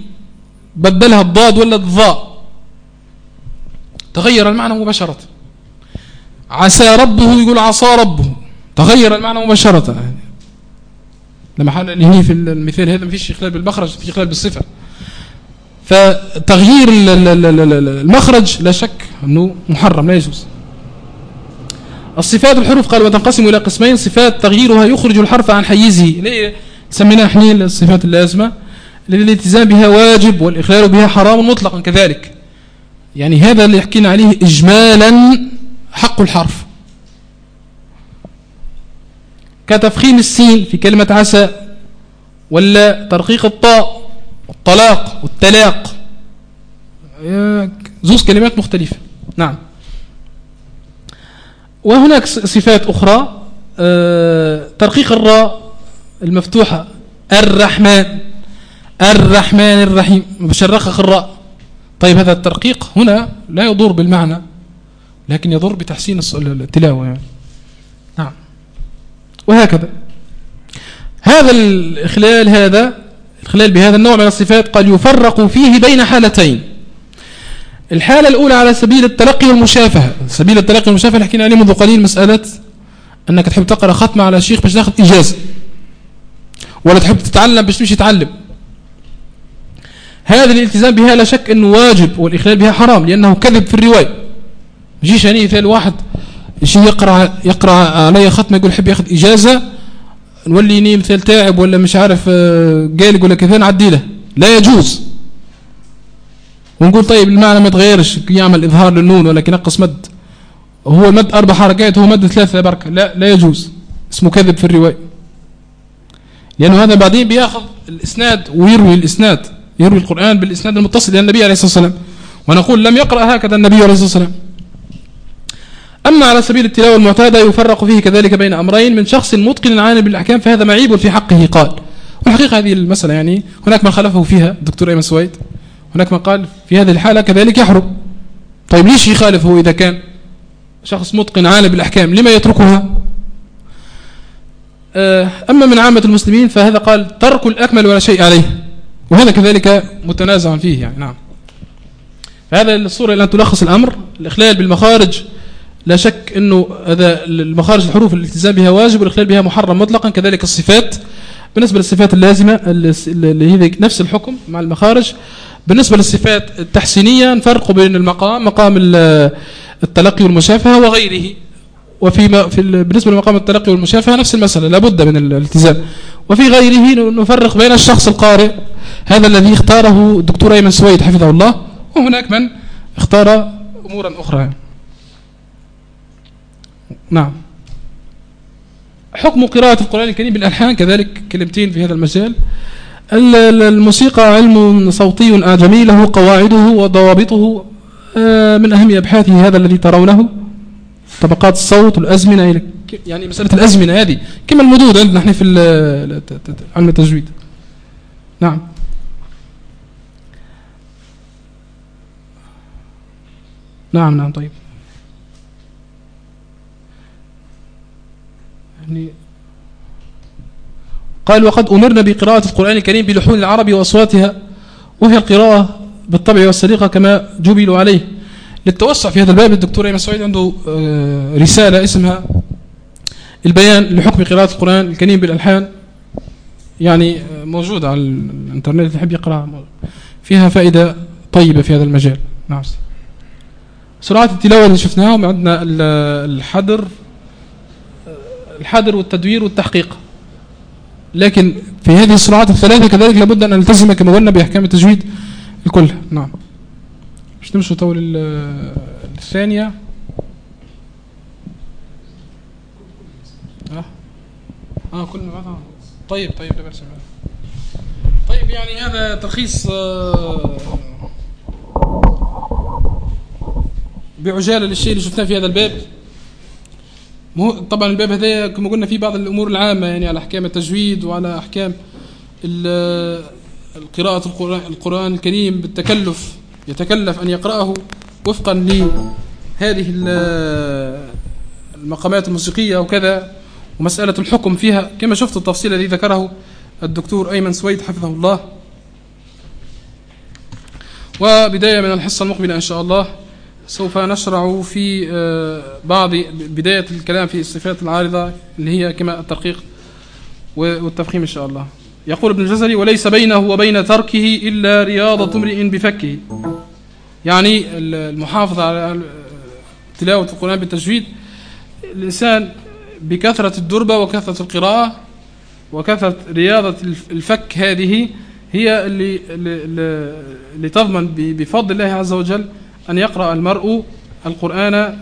[SPEAKER 1] بدلها الضاد ولا الضاء. تغير المعنى مباشرة. عسى ربه يقول عصى ربه. تغير المعنى مباشرة. لما حال هنا في المثال هذا ما فيش إخلال بالمخرج في إخلال بالصفة. فتغيير المخرج لا شك أنه محرم لا يجوز. الصفات الحروف قال وتنقسم إلى قسمين صفات تغييرها يخرج الحرف عن حيزه. سميناها إحنا الصفات اللازمة. للالتزام بها واجب والإخلال بها حرام مطلقا كذلك. يعني هذا اللي يحكينا عليه إجمالا حق الحرف. كتفخيم السين في كلمة عسى ولا ترقيق الطاء والطلاق والتلاق. زوز كلمات مختلفة. نعم. وهناك صفات أخرى. آه، ترقيق الراء المفتوحة. الرحمن. الرحمن الرحيم. بشرقق الراء. طيب هذا الترقيق هنا لا يضر بالمعنى لكن يضر بتحسين التلاوة يعني. نعم. وهكذا. هذا الإخلال هذا الخلال بهذا النوع من الصفات قد يفرق فيه بين حالتين. الحالة الأولى على سبيل التلقي والمشافهة. سبيل التلقي والمشافهة اللي حكينا عليه منذ قليل مسألة أنك تحب تقرأ ختمة على شيخ باش تاخذ إجازة. ولا تحب تتعلم باش تمشي تتعلم هذا الالتزام بها لا شك أنه واجب والإخلال بها حرام لأنه كذب في الرواية. جيش يعني مثال واحد شيء يقرأ, يقرأ علي ختمة يقول حب ياخذ إجازة نولي مثال تاعب ولا مش عارف آه، قالق ولا كذا نعدي له؟ لا يجوز. ونقول طيب المعنى ما تغيرش يعمل إظهار للنون ولكن ينقص مد. هو مد أربع حركات هو مد ثلاثة بركة. لا لا يجوز. اسمه كذب في الرواية. لأنه هذا بعدين بيأخذ الإسناد ويروي الإسناد يروي القرآن بالإسناد المتصل إلى النبي عليه الصلاة والسلام. ونقول لم يقرأ هكذا النبي عليه الصلاة والسلام. أما على سبيل التلاوة المعتادة يفرق فيه كذلك بين أمرين من شخص متقن عالم بالأحكام فهذا معيب في حقه. قال والحقيقة هذه المسألة يعني هناك من خلفه فيها الدكتور أيمن سويد هناك من قال في هذه الحالة كذلك يحرم. طيب ليش يخالفه إذا كان شخص متقن عالم بالأحكام؟ لما يتركها؟ آه، أما من عامة المسلمين فهذا قال ترك الأكمل ولا شيء عليه وهذا كذلك متنازع فيه يعني نعم. فهذا الصورة الآن تلخص الأمر الإخلال بالمخارج لا شك أنه هذا المخارج الحروف الالتزام بها واجب والإخلال بها محرم مطلقا كذلك الصفات. بالنسبة للصفات اللازمة اللي هي نفس الحكم مع المخارج. بالنسبة للصفات التحسينية نفرق بين المقام مقام التلقي والمشافهة وغيره. وفي في بالنسبة لمقام التلقي والمشافهة نفس المسألة لابد من الالتزام. وفي غيره نفرق بين الشخص القارئ هذا الذي اختاره الدكتور أيمن سويد حفظه الله وهناك من اختار أمورا أخرى. نعم. حكم قراءة القرآن الكريم بالألحان كذلك كلمتين في هذا المجال الموسيقى علم صوتي آدمي له قواعده وضوابطه آه، من أهم أبحاثه هذا الذي ترونه. طبقات الصوت والأزمنة يعني مسألة الأزمنة هذه. كما المدود عندنا نحن في علم التجويد نعم. نعم نعم طيب. يعني قال وقد أمرنا بقراءة القرآن الكريم بلحون العرب وأصواتها وهي القراءة بالطبع والسريقة كما جبلوا عليه. للتوسع في هذا الباب الدكتور أيمن سعيد عنده آه، رسالة اسمها البيان لحكم قراءة القرآن الكريم بالألحان. يعني آه، موجودة على الإنترنت اللي يحب يقرأها. فيها فائدة طيبة في هذا المجال. نعم. سرعة التلاوة اللي شفناها عندنا الحدر. الحدر والتدوير والتحقيق. لكن في هذه السرعات الثلاثة كذلك لابد أن نلتزم كما قلنا بأحكام التجويد الكل. نعم. مش نمشي طول الثانية. آه آه كل ما طيب طيب لا بأس طيب يعني هذا تلخيص آه بعجالة للشيء اللي شفناه في هذا الباب. طبعا الباب هذا كما قلنا فيه بعض الأمور العامة يعني على أحكام التجويد وعلى أحكام قراءة القرآن الكريم بالتكلف يتكلف أن يقرأه وفقا لهذه المقامات الموسيقية وكذا ومسألة الحكم فيها. كما شفت التفصيل الذي ذكره الدكتور أيمن سويد حفظه الله. وبداية من الحصة المقبلة إن شاء الله. سوف نشرع في آه، بعض بداية الكلام في الصفات العارضة اللي هي كما الترقيق والتفخيم إن شاء الله. يقول ابن الجزري وليس بينه وبين تركه إلا رياضة امرئ بفكه. يعني المحافظة على تلاوة القرآن بالتجويد الإنسان بكثرة الدربة وكثرة القراءة وكثرة رياضة الفك هذه هي اللي, اللي تضمن بفضل الله عز وجل أن يقرأ المرء القرآن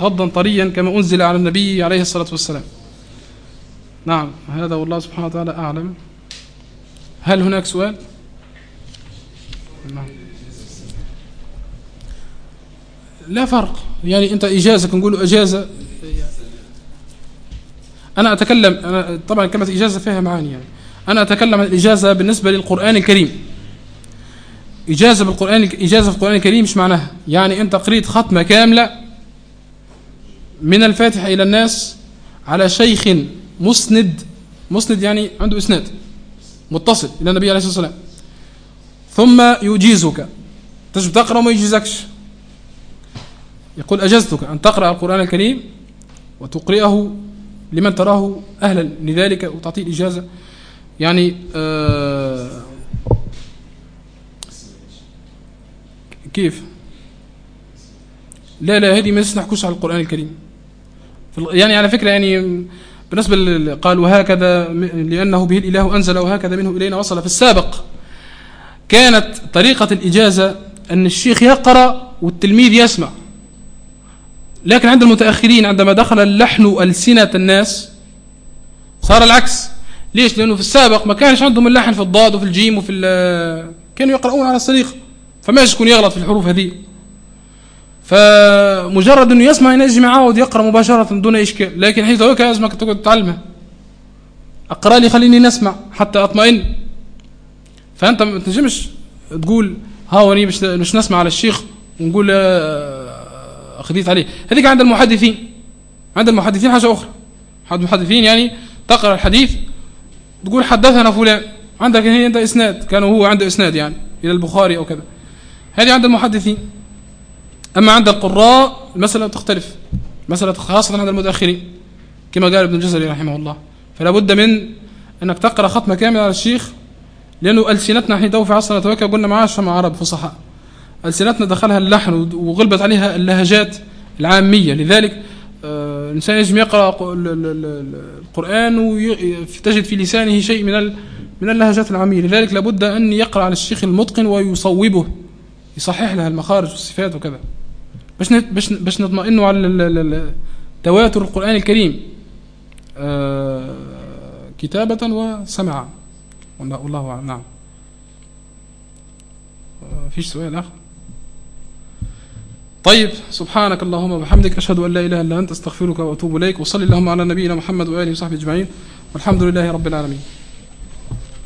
[SPEAKER 1] غضا طريا كما أنزل على النبي عليه الصلاة والسلام. نعم هذا والله سبحانه وتعالى أعلم. هل هناك سؤال؟ نعم. لا فرق. يعني أنت إجازة نقول أجازة. أنا أتكلم أنا طبعا كلمة إجازة فيها معاني يعني. أنا أتكلم عن الإجازة بالنسبة للقرآن الكريم. إجازة بالقرآن إجازة في القرآن الكريم مش معناها. يعني أنت قريت ختمة كاملة من الفاتحة إلى الناس على شيخ مسند. مسند يعني عنده إسناد. متصل إلى النبي عليه الصلاة والسلام. ثم يجيزك. تجب تقرأ وما يجيزكش. يقول أجزتك أن تقرأ القرآن الكريم وتقرئه لمن تراه أهلا لذلك وتعطيه الإجازة. يعني آه كيف؟ لا لا هذه ما نحكوش على القرآن الكريم. يعني على فكرة يعني بالنسبة قال وهكذا لأنه به الإله أنزل وهكذا منه إلينا وصل. في السابق كانت طريقة الإجازة أن الشيخ يقرأ والتلميذ يسمع. لكن عند المتأخرين عندما دخل اللحن ألسنة الناس صار العكس. ليش؟ لأنه في السابق ما كانش عندهم اللحن في الضاد وفي الجيم وفي كانوا يقرؤون على الصريخ فما يكون يغلط في الحروف هذه. فمجرد أنه يسمع ينجم يعاود يقرأ مباشرة دون إشكال. لكن حيث هو لازمك تقعد تتعلمها أقرأ لي خليني نسمع حتى أطمئن. فأنت ما تنجمش تقول هاوني مش مش نسمع على الشيخ ونقول آه، خذيت عليه. هذيك عند المحدثين. عند المحدثين حاجة أخرى. عند المحدثين يعني تقرأ الحديث تقول حدثنا فلان. عندك هنا انت إسناد كان هو عنده إسناد يعني إلى البخاري أو كذا. هذه عند المحدثين. أما عند القراء المسألة تختلف. مسألة خاصة عند المتأخرين. كما قال ابن الجزري رحمه الله. فلا بد من أنك تقرأ ختمة كاملة على الشيخ لأنه ألسنتنا حين تو في عصرنا توكل قلنا معاش مع عرب فصحاء. ألسنتنا دخلها اللحن وغلبت عليها اللهجات العامية. لذلك آه، الإنسان يجب يقرأ القرآن وتجد في لسانه شيء من من اللهجات العامية. لذلك لابد أن يقرأ على الشيخ المتقن ويصوبه. يصحح لها المخارج والصفات وكذا باش باش باش نطمئنوا على تواتر القرآن الكريم. آه، كتابة وسمعا والله أعلم. نعم. آه، فيش سؤال آخر؟ طيب سبحانك اللهم وبحمدك أشهد أن لا إله إلا أنت أستغفرك وأتوب إليك وصلي اللهم على نبينا محمد وآله وصحبه أجمعين والحمد لله رب العالمين.